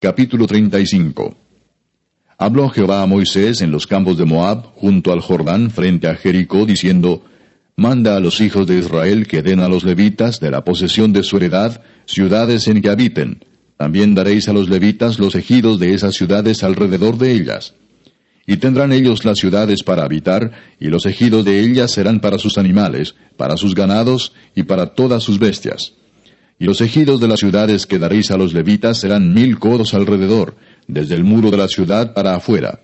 Capítulo 35 Habló Jehová a Moisés en los campos de Moab, junto al Jordán, frente a Jericó, diciendo, Manda a los hijos de Israel que den a los levitas de la posesión de su heredad ciudades en que habiten. También daréis a los levitas los ejidos de esas ciudades alrededor de ellas. Y tendrán ellos las ciudades para habitar, y los ejidos de ellas serán para sus animales, para sus ganados y para todas sus bestias y los ejidos de las ciudades que daréis a los levitas serán mil codos alrededor, desde el muro de la ciudad para afuera.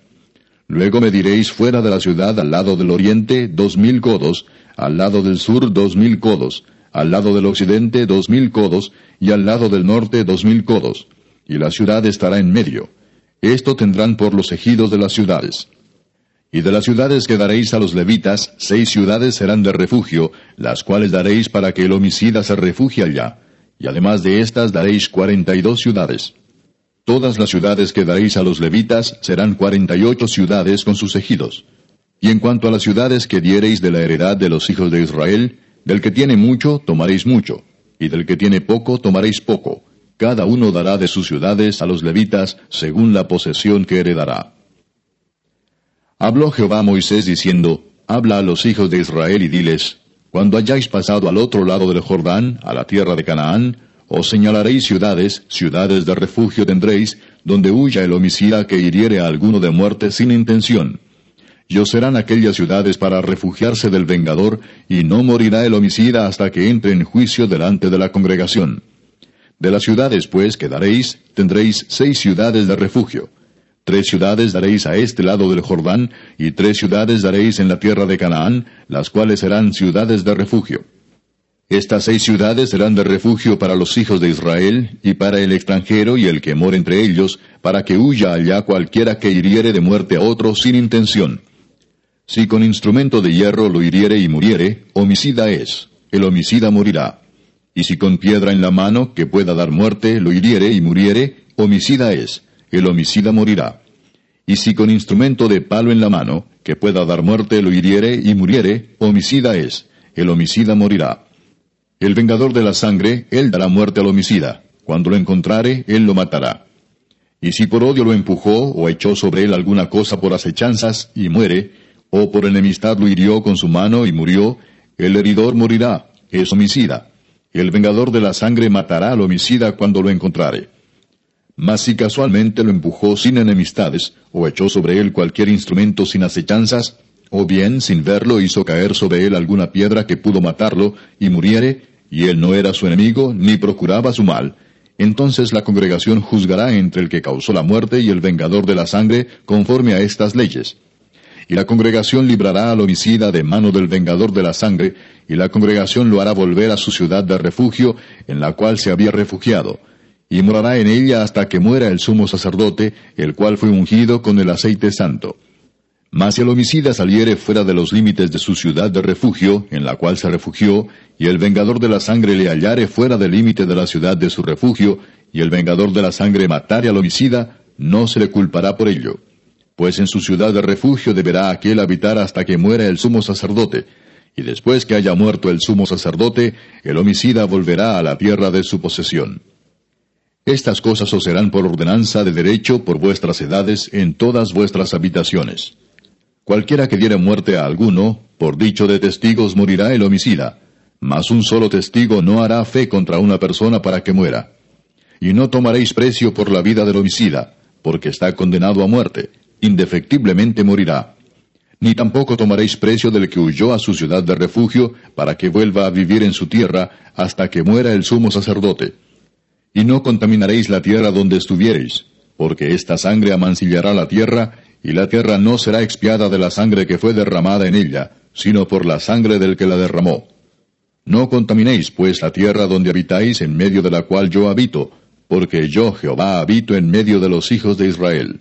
Luego mediréis fuera de la ciudad al lado del oriente dos mil codos, al lado del sur dos mil codos, al lado del occidente dos mil codos, y al lado del norte dos mil codos, y la ciudad estará en medio. Esto tendrán por los ejidos de las ciudades. Y de las ciudades que daréis a los levitas, seis ciudades serán de refugio, las cuales daréis para que el homicida se refugie allá y además de estas daréis cuarenta y dos ciudades. Todas las ciudades que daréis a los levitas serán cuarenta y ocho ciudades con sus ejidos. Y en cuanto a las ciudades que diereis de la heredad de los hijos de Israel, del que tiene mucho tomaréis mucho, y del que tiene poco tomaréis poco. Cada uno dará de sus ciudades a los levitas según la posesión que heredará. Habló Jehová a Moisés diciendo, Habla a los hijos de Israel y diles, cuando hayáis pasado al otro lado del Jordán, a la tierra de Canaán, os señalaréis ciudades, ciudades de refugio tendréis, donde huya el homicida que hiriere a alguno de muerte sin intención. Y os serán aquellas ciudades para refugiarse del vengador, y no morirá el homicida hasta que entre en juicio delante de la congregación. De las ciudades, pues, que daréis, tendréis seis ciudades de refugio. Tres ciudades daréis a este lado del Jordán, y tres ciudades daréis en la tierra de Canaán, las cuales serán ciudades de refugio. Estas seis ciudades serán de refugio para los hijos de Israel, y para el extranjero y el que mora entre ellos, para que huya allá cualquiera que hiriere de muerte a otro sin intención. Si con instrumento de hierro lo hiriere y muriere, homicida es, el homicida morirá. Y si con piedra en la mano, que pueda dar muerte, lo hiriere y muriere, homicida es, el homicida morirá. Y si con instrumento de palo en la mano, que pueda dar muerte, lo hiriere y muriere, homicida es, el homicida morirá. El vengador de la sangre, él dará muerte al homicida. Cuando lo encontrare, él lo matará. Y si por odio lo empujó o echó sobre él alguna cosa por acechanzas y muere, o por enemistad lo hirió con su mano y murió, el heridor morirá, es homicida. El vengador de la sangre matará al homicida cuando lo encontrare. Mas si casualmente lo empujó sin enemistades, o echó sobre él cualquier instrumento sin acechanzas, o bien sin verlo hizo caer sobre él alguna piedra que pudo matarlo, y muriere, y él no era su enemigo, ni procuraba su mal, entonces la congregación juzgará entre el que causó la muerte y el vengador de la sangre conforme a estas leyes. Y la congregación librará al homicida de mano del vengador de la sangre, y la congregación lo hará volver a su ciudad de refugio, en la cual se había refugiado, y morará en ella hasta que muera el sumo sacerdote, el cual fue ungido con el aceite santo. Mas si el homicida saliere fuera de los límites de su ciudad de refugio, en la cual se refugió, y el vengador de la sangre le hallare fuera del límite de la ciudad de su refugio, y el vengador de la sangre matare al homicida, no se le culpará por ello. Pues en su ciudad de refugio deberá aquel habitar hasta que muera el sumo sacerdote, y después que haya muerto el sumo sacerdote, el homicida volverá a la tierra de su posesión. Estas cosas os serán por ordenanza de derecho por vuestras edades en todas vuestras habitaciones. Cualquiera que diere muerte a alguno, por dicho de testigos morirá el homicida, mas un solo testigo no hará fe contra una persona para que muera. Y no tomaréis precio por la vida del homicida, porque está condenado a muerte, indefectiblemente morirá. Ni tampoco tomaréis precio del que huyó a su ciudad de refugio, para que vuelva a vivir en su tierra hasta que muera el sumo sacerdote y no contaminaréis la tierra donde estuviereis, porque esta sangre amancillará la tierra, y la tierra no será expiada de la sangre que fue derramada en ella, sino por la sangre del que la derramó. No contaminéis, pues, la tierra donde habitáis, en medio de la cual yo habito, porque yo, Jehová, habito en medio de los hijos de Israel.